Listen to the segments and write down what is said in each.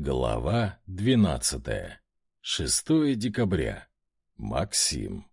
Глава 12. 6 декабря. Максим.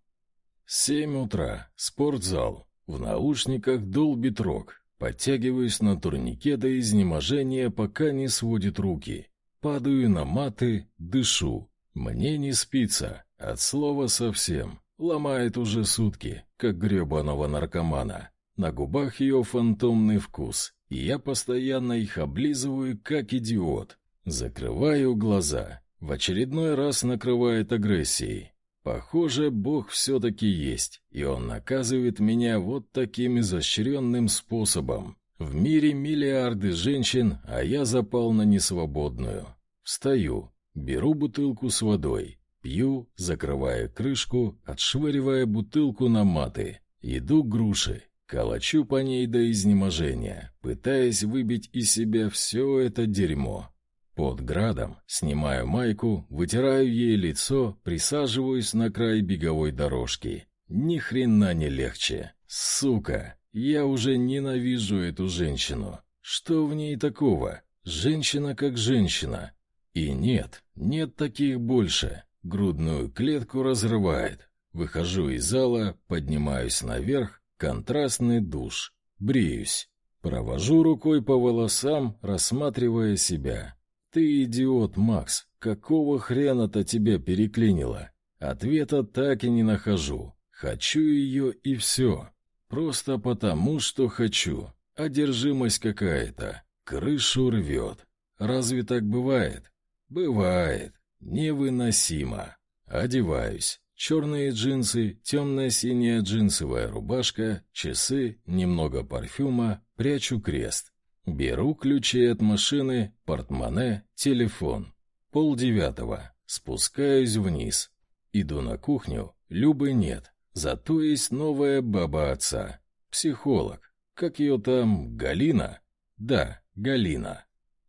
7 утра. Спортзал. В наушниках Dolby Rock. Подтягиваюсь на турнике до изнеможения, пока не сводит руки. Падаю на маты, дышу. Мне не спится. От слова совсем. Ломает уже сутки, как гребаного наркомана. На губах ее фантомный вкус, и я постоянно их облизываю, как идиот. Закрываю глаза. В очередной раз накрывает агрессией. Похоже, Бог все-таки есть, и Он наказывает меня вот таким изощренным способом. В мире миллиарды женщин, а я запал на несвободную. Встаю, беру бутылку с водой, пью, закрывая крышку, отшвыривая бутылку на маты. Иду к груши, калачу по ней до изнеможения, пытаясь выбить из себя все это дерьмо. Под градом снимаю майку, вытираю ей лицо, присаживаюсь на край беговой дорожки. Ни хрена не легче. Сука, я уже ненавижу эту женщину. Что в ней такого? Женщина как женщина. И нет, нет таких больше. Грудную клетку разрывает. Выхожу из зала, поднимаюсь наверх, контрастный душ. Бреюсь. Провожу рукой по волосам, рассматривая себя. «Ты идиот, Макс! Какого хрена-то тебя переклинило?» Ответа так и не нахожу. Хочу ее и все. Просто потому, что хочу. Одержимость какая-то. Крышу рвет. Разве так бывает? Бывает. Невыносимо. Одеваюсь. Черные джинсы, темная синяя джинсовая рубашка, часы, немного парфюма, прячу крест. Беру ключи от машины, портмоне, телефон. Пол девятого. Спускаюсь вниз. Иду на кухню. Любы нет. Зато есть новая баба отца. Психолог. Как ее там, Галина? Да, Галина.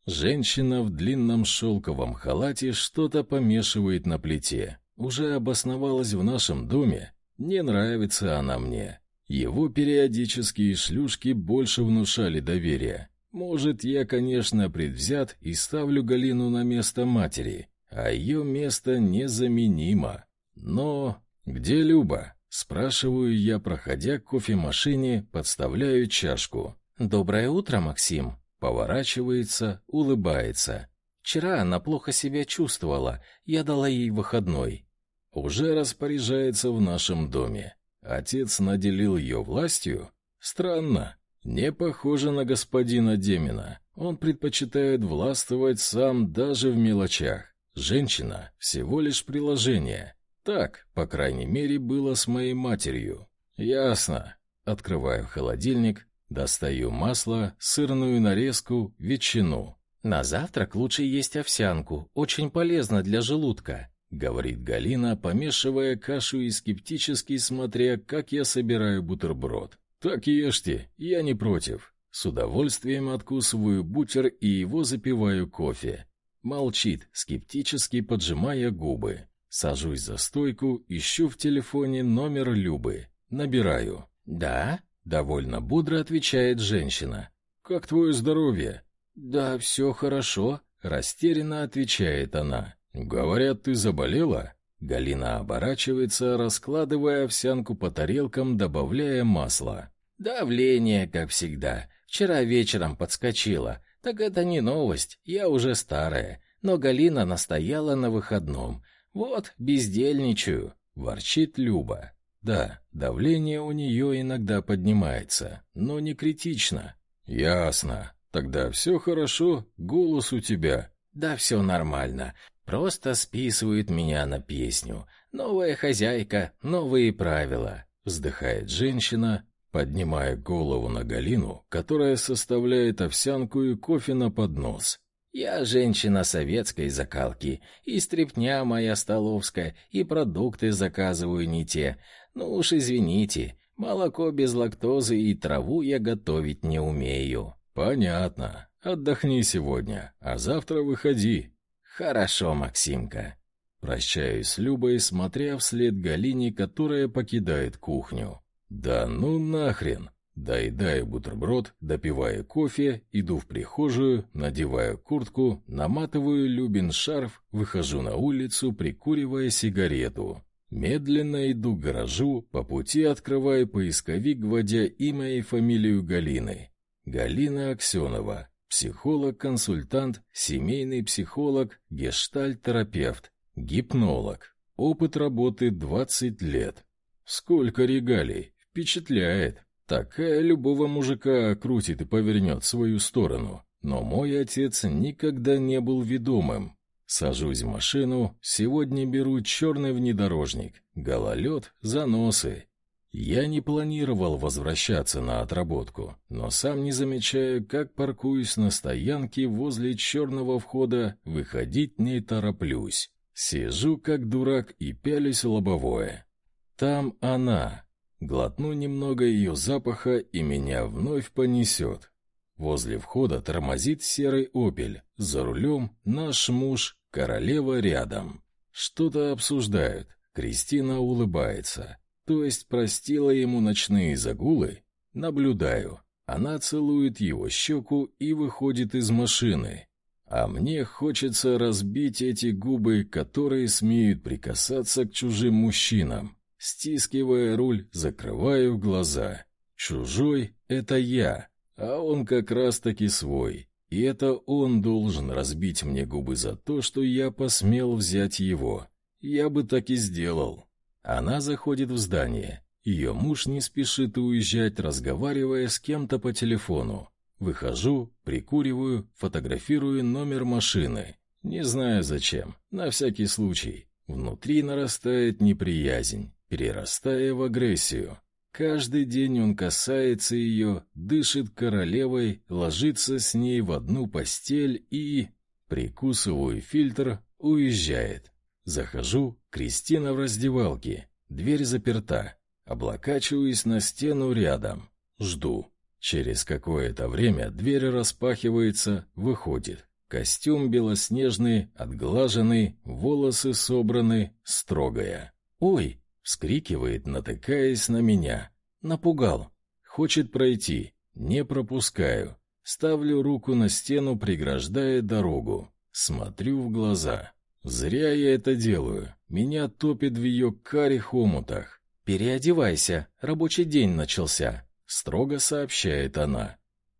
Женщина в длинном шелковом халате что-то помешивает на плите. Уже обосновалась в нашем доме. Не нравится она мне. Его периодические шлюшки больше внушали доверия. Может, я, конечно, предвзят и ставлю Галину на место матери, а ее место незаменимо. Но где Люба? Спрашиваю я, проходя к кофемашине, подставляю чашку. «Доброе утро, Максим!» Поворачивается, улыбается. «Вчера она плохо себя чувствовала, я дала ей выходной. Уже распоряжается в нашем доме. Отец наделил ее властью? Странно. Не похоже на господина Демина. Он предпочитает властвовать сам даже в мелочах. Женщина — всего лишь приложение. Так, по крайней мере, было с моей матерью. Ясно. Открываю холодильник, достаю масло, сырную нарезку, ветчину. На завтрак лучше есть овсянку, очень полезно для желудка, говорит Галина, помешивая кашу и скептически смотря, как я собираю бутерброд. «Так ешьте, я не против». С удовольствием откусываю бутер и его запиваю кофе. Молчит, скептически поджимая губы. Сажусь за стойку, ищу в телефоне номер Любы. Набираю. «Да?» — довольно бодро отвечает женщина. «Как твое здоровье?» «Да, все хорошо», — растерянно отвечает она. «Говорят, ты заболела?» Галина оборачивается, раскладывая овсянку по тарелкам, добавляя масло. «Давление, как всегда. Вчера вечером подскочило. Так это не новость, я уже старая. Но Галина настояла на выходном. Вот, бездельничаю», — ворчит Люба. «Да, давление у нее иногда поднимается, но не критично». «Ясно. Тогда все хорошо, голос у тебя». «Да все нормально. Просто списывают меня на песню. Новая хозяйка, новые правила. Вздыхает женщина, поднимая голову на Галину, которая составляет овсянку и кофе на поднос. Я женщина советской закалки, и стрепня моя столовская, и продукты заказываю не те. Ну уж извините, молоко без лактозы и траву я готовить не умею. Понятно. Отдохни сегодня, а завтра выходи. «Хорошо, Максимка». Прощаюсь с Любой, смотря вслед Галине, которая покидает кухню. «Да ну нахрен!» Доедаю бутерброд, допиваю кофе, иду в прихожую, надеваю куртку, наматываю Любин шарф, выхожу на улицу, прикуривая сигарету. Медленно иду к гаражу, по пути открываю поисковик, вводя имя и фамилию Галины. Галина Аксенова, психолог-консультант, семейный психолог, гештальт-терапевт, гипнолог. Опыт работы 20 лет. Сколько регалий, впечатляет. Такая любого мужика крутит и повернет в свою сторону. Но мой отец никогда не был ведомым. Сажусь в машину, сегодня беру черный внедорожник, гололед, заносы. Я не планировал возвращаться на отработку, но сам не замечаю, как паркуюсь на стоянке возле черного входа, выходить не тороплюсь. Сижу как дурак и пялюсь лобовое. Там она. Глотну немного ее запаха, и меня вновь понесет. Возле входа тормозит серый «Опель». За рулем наш муж, королева рядом. Что-то обсуждают. Кристина улыбается. То есть простила ему ночные загулы? Наблюдаю. Она целует его щеку и выходит из машины. А мне хочется разбить эти губы, которые смеют прикасаться к чужим мужчинам. Стискивая руль, закрываю глаза. Чужой — это я, а он как раз-таки свой. И это он должен разбить мне губы за то, что я посмел взять его. Я бы так и сделал. Она заходит в здание. Ее муж не спешит уезжать, разговаривая с кем-то по телефону. Выхожу, прикуриваю, фотографирую номер машины. Не знаю зачем, на всякий случай. Внутри нарастает неприязнь, перерастая в агрессию. Каждый день он касается ее, дышит королевой, ложится с ней в одну постель и... Прикусываю фильтр, уезжает. Захожу, Кристина в раздевалке. Дверь заперта. Облокачиваюсь на стену рядом. Жду. Через какое-то время дверь распахивается, выходит. Костюм белоснежный, отглаженный, волосы собраны, строгая. «Ой!» — вскрикивает, натыкаясь на меня. Напугал. Хочет пройти. Не пропускаю. Ставлю руку на стену, преграждая дорогу. Смотрю в глаза. Зря я это делаю. Меня топит в ее карих омутах. «Переодевайся, рабочий день начался», — строго сообщает она.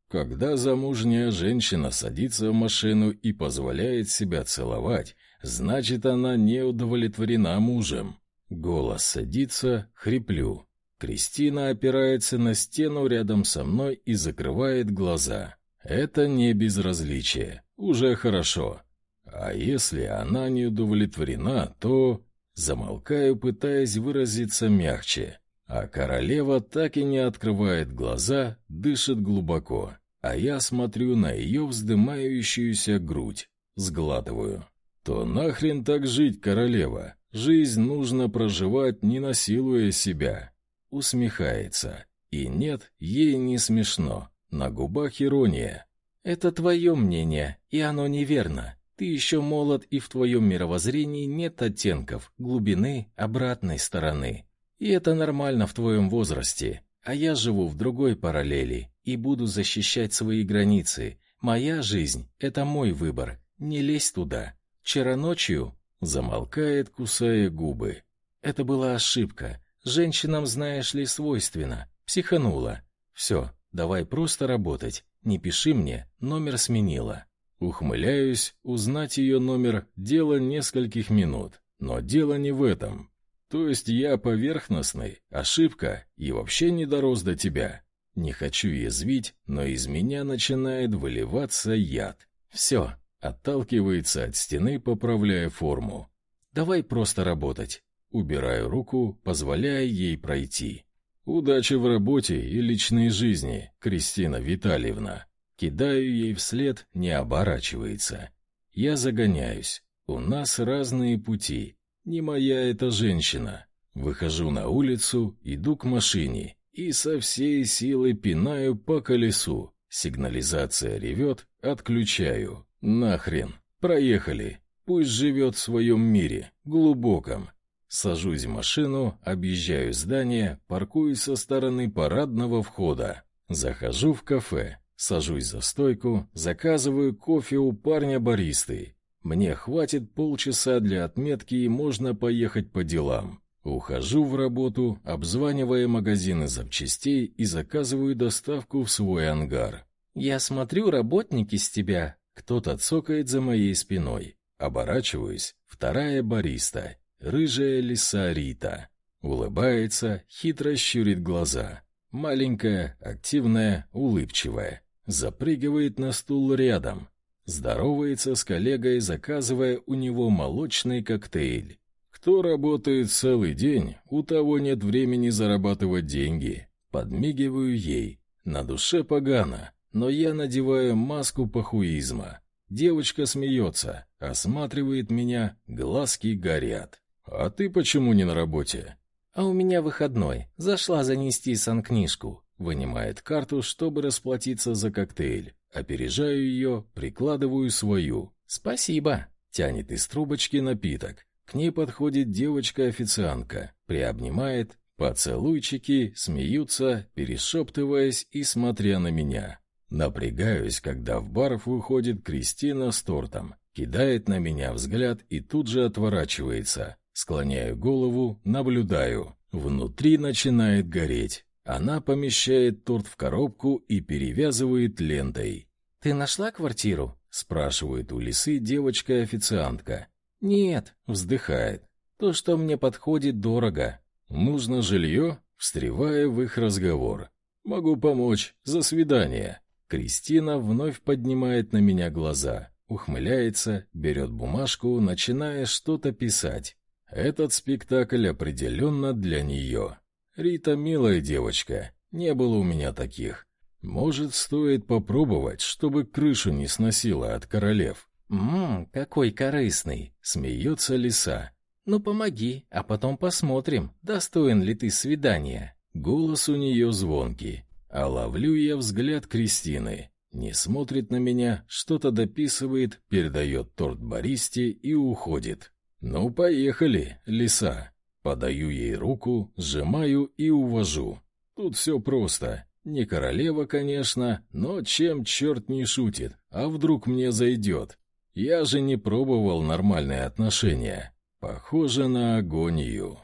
Когда замужняя женщина садится в машину и позволяет себя целовать, значит, она не удовлетворена мужем. Голос садится, хриплю. Кристина опирается на стену рядом со мной и закрывает глаза. Это не безразличие. Уже хорошо. А если она не удовлетворена, то... Замолкаю, пытаясь выразиться мягче. А королева так и не открывает глаза, дышит глубоко. А я смотрю на ее вздымающуюся грудь. Сглатываю. То нахрен так жить, королева? Жизнь нужно проживать, не насилуя себя. Усмехается. И нет, ей не смешно. На губах ирония. Это твое мнение, и оно неверно. Ты еще молод, и в твоем мировоззрении нет оттенков, глубины, обратной стороны. И это нормально в твоем возрасте. А я живу в другой параллели и буду защищать свои границы. Моя жизнь — это мой выбор. Не лезь туда. Вчера ночью... Замолкает, кусая губы. Это была ошибка. Женщинам, знаешь ли, свойственно. Психанула. Все, давай просто работать. Не пиши мне, номер сменила. Ухмыляюсь, узнать ее номер — дело нескольких минут. Но дело не в этом. То есть я поверхностный, ошибка, и вообще не дорос до тебя. Не хочу язвить, но из меня начинает выливаться яд. Все, отталкивается от стены, поправляя форму. Давай просто работать. Убираю руку, позволяя ей пройти. Удачи в работе и личной жизни, Кристина Витальевна. Кидаю ей вслед, не оборачивается. Я загоняюсь. У нас разные пути. Не моя эта женщина. Выхожу на улицу, иду к машине и со всей силы пинаю по колесу. Сигнализация ревет, отключаю. Нахрен. Проехали. Пусть живет в своем мире, глубоком. Сажусь в машину, объезжаю здание, паркуюсь со стороны парадного входа. Захожу в кафе, сажусь за стойку, заказываю кофе у парня-баристы. Мне хватит полчаса для отметки и можно поехать по делам. Ухожу в работу, обзванивая магазины запчастей и заказываю доставку в свой ангар. «Я смотрю, работники с тебя!» Кто-то цокает за моей спиной. Оборачиваюсь. Вторая бариста. Рыжая лиса Рита. Улыбается, хитро щурит глаза. Маленькая, активная, улыбчивая. Запрыгивает на стул рядом. Здоровается с коллегой, заказывая у него молочный коктейль. Кто работает целый день, у того нет времени зарабатывать деньги. Подмигиваю ей. На душе погано, но я надеваю маску похуизма. Девочка смеется, осматривает меня, глазки горят. «А ты почему не на работе?» «А у меня выходной. Зашла занести санкнижку». Вынимает карту, чтобы расплатиться за коктейль. Опережаю ее, прикладываю свою. «Спасибо». Тянет из трубочки напиток. К ней подходит девочка-официантка, приобнимает, поцелуйчики, смеются, перешептываясь и смотря на меня. Напрягаюсь, когда в бар выходит Кристина с тортом, кидает на меня взгляд и тут же отворачивается. Склоняю голову, наблюдаю. Внутри начинает гореть. Она помещает торт в коробку и перевязывает лентой. «Ты нашла квартиру?» — спрашивает у лисы девочка-официантка. «Нет», — вздыхает. «То, что мне подходит, дорого. Нужно жилье?» Встревая в их разговор. «Могу помочь. За свидание». Кристина вновь поднимает на меня глаза, ухмыляется, берет бумажку, начиная что-то писать. Этот спектакль определенно для нее. Рита милая девочка, не было у меня таких. Может, стоит попробовать, чтобы крышу не сносило от королев. «Ммм, какой корыстный!» — смеется лиса. «Ну, помоги, а потом посмотрим, достоин ли ты свидания». Голос у нее звонкий, а ловлю я взгляд Кристины. Не смотрит на меня, что-то дописывает, передает торт Бористе и уходит. «Ну, поехали, лиса!» Подаю ей руку, сжимаю и увожу. Тут все просто. Не королева, конечно, но чем черт не шутит, а вдруг мне зайдет? Я же не пробовал нормальные отношения. Похоже на агонию.